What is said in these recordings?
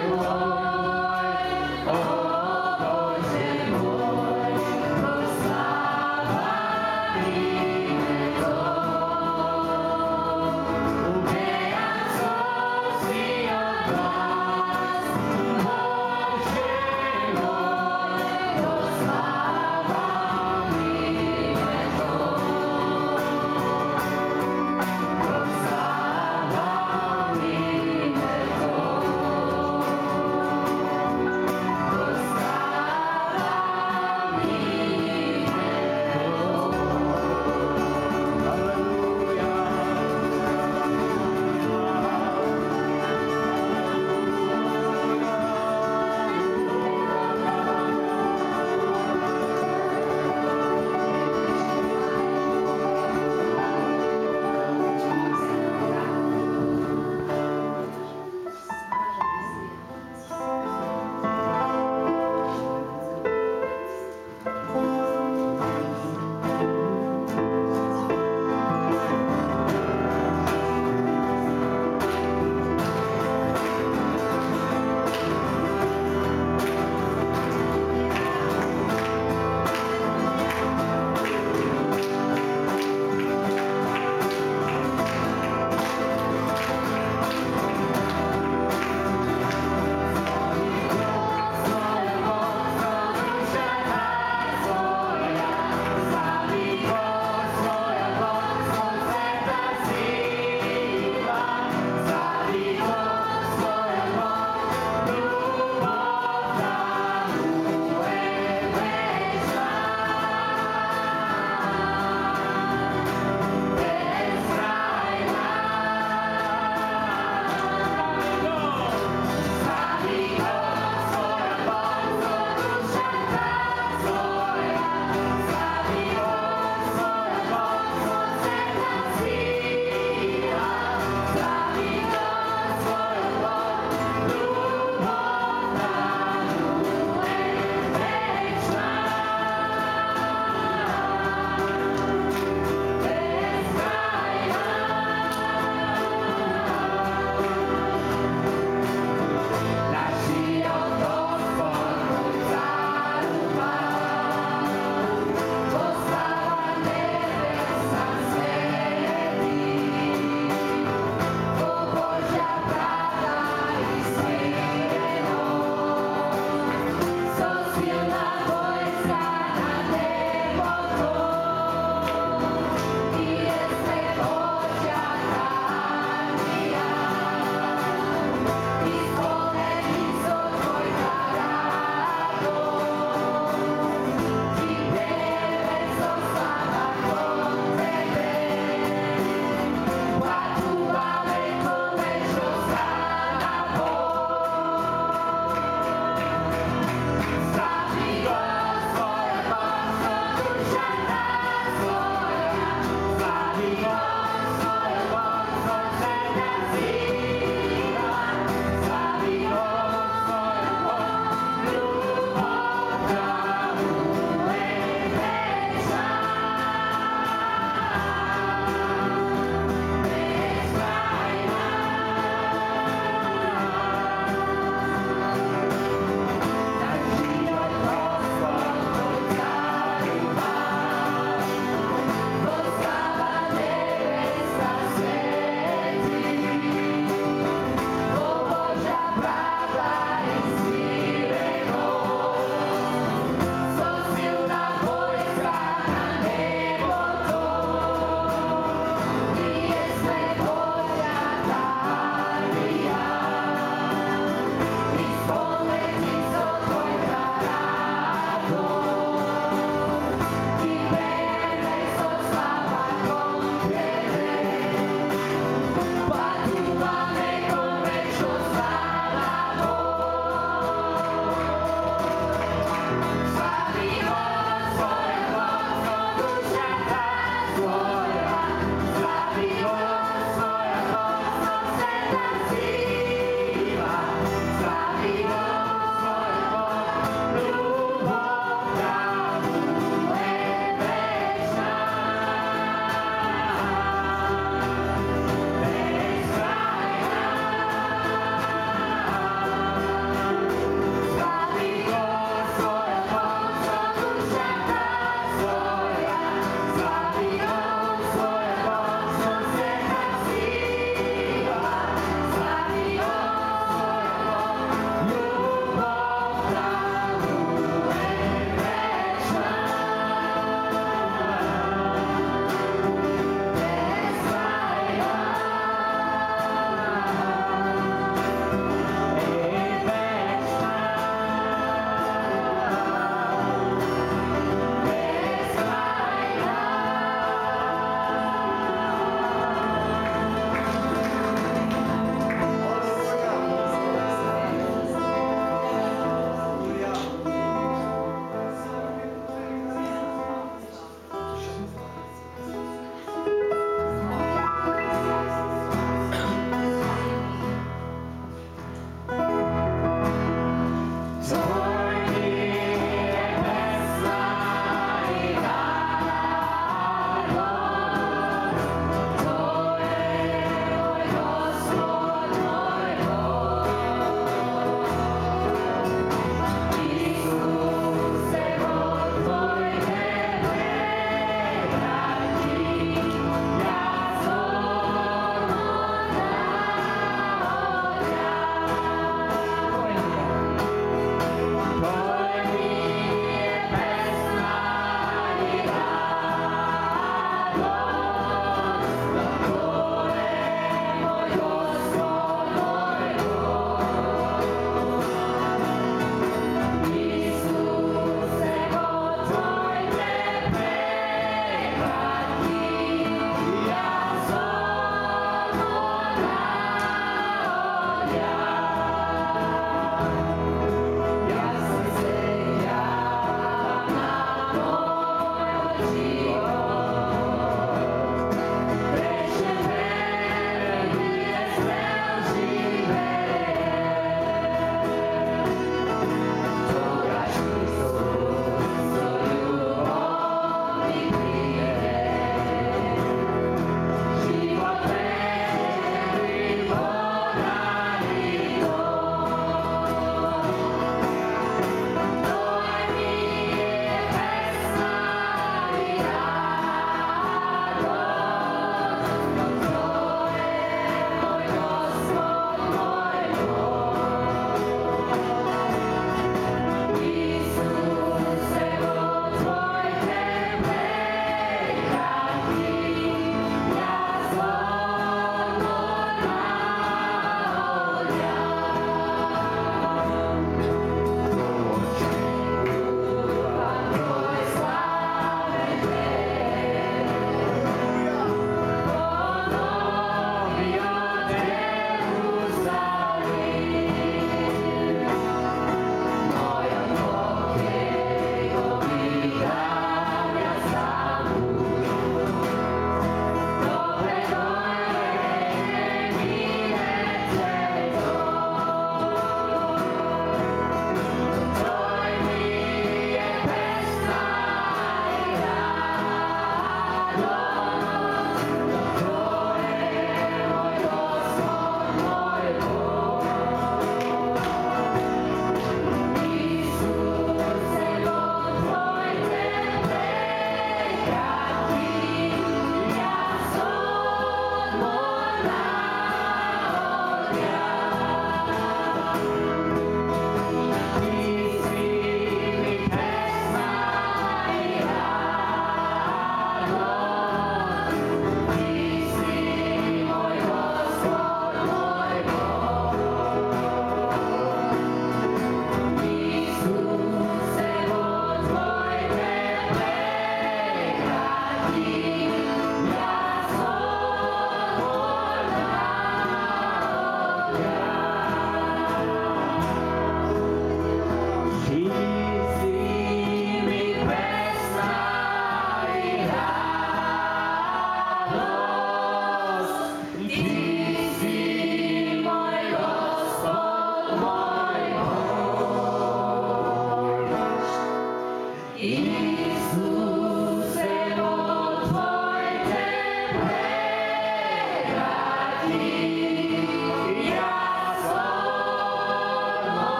Lord.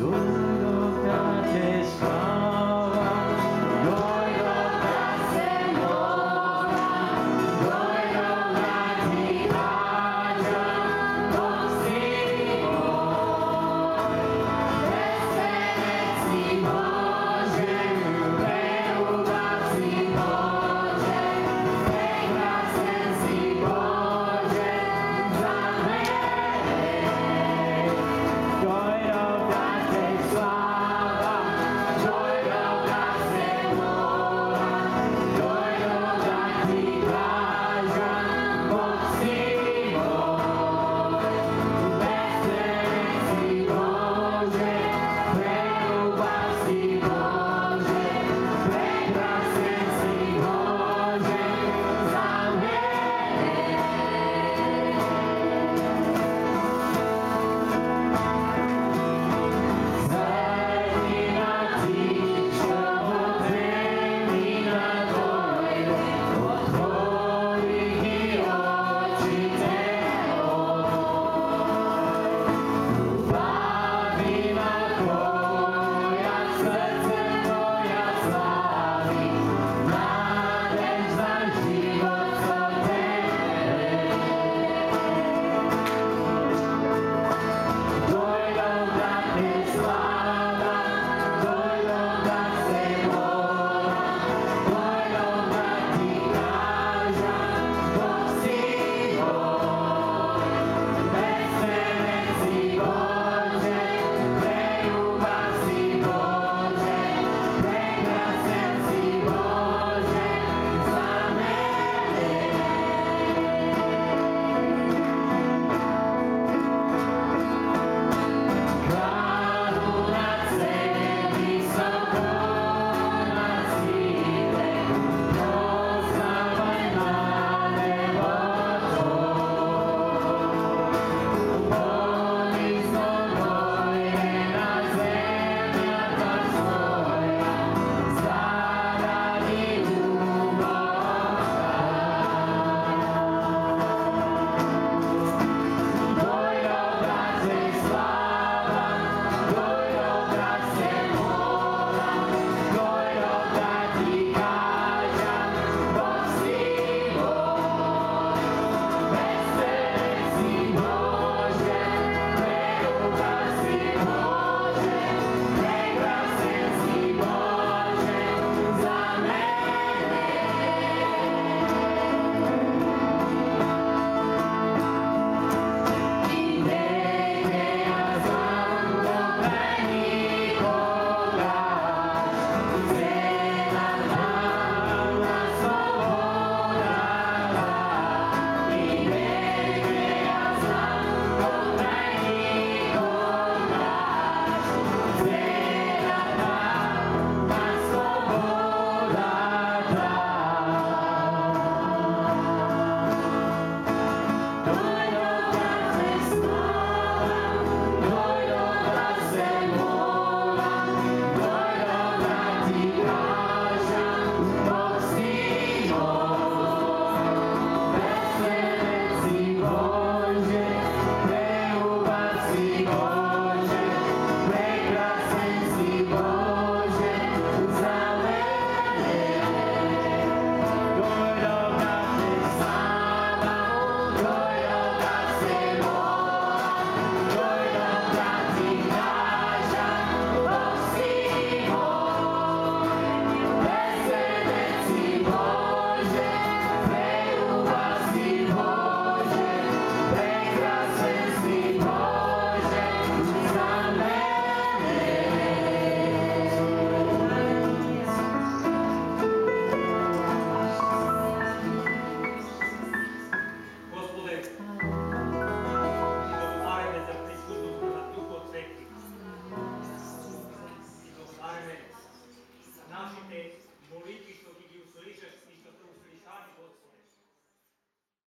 dor.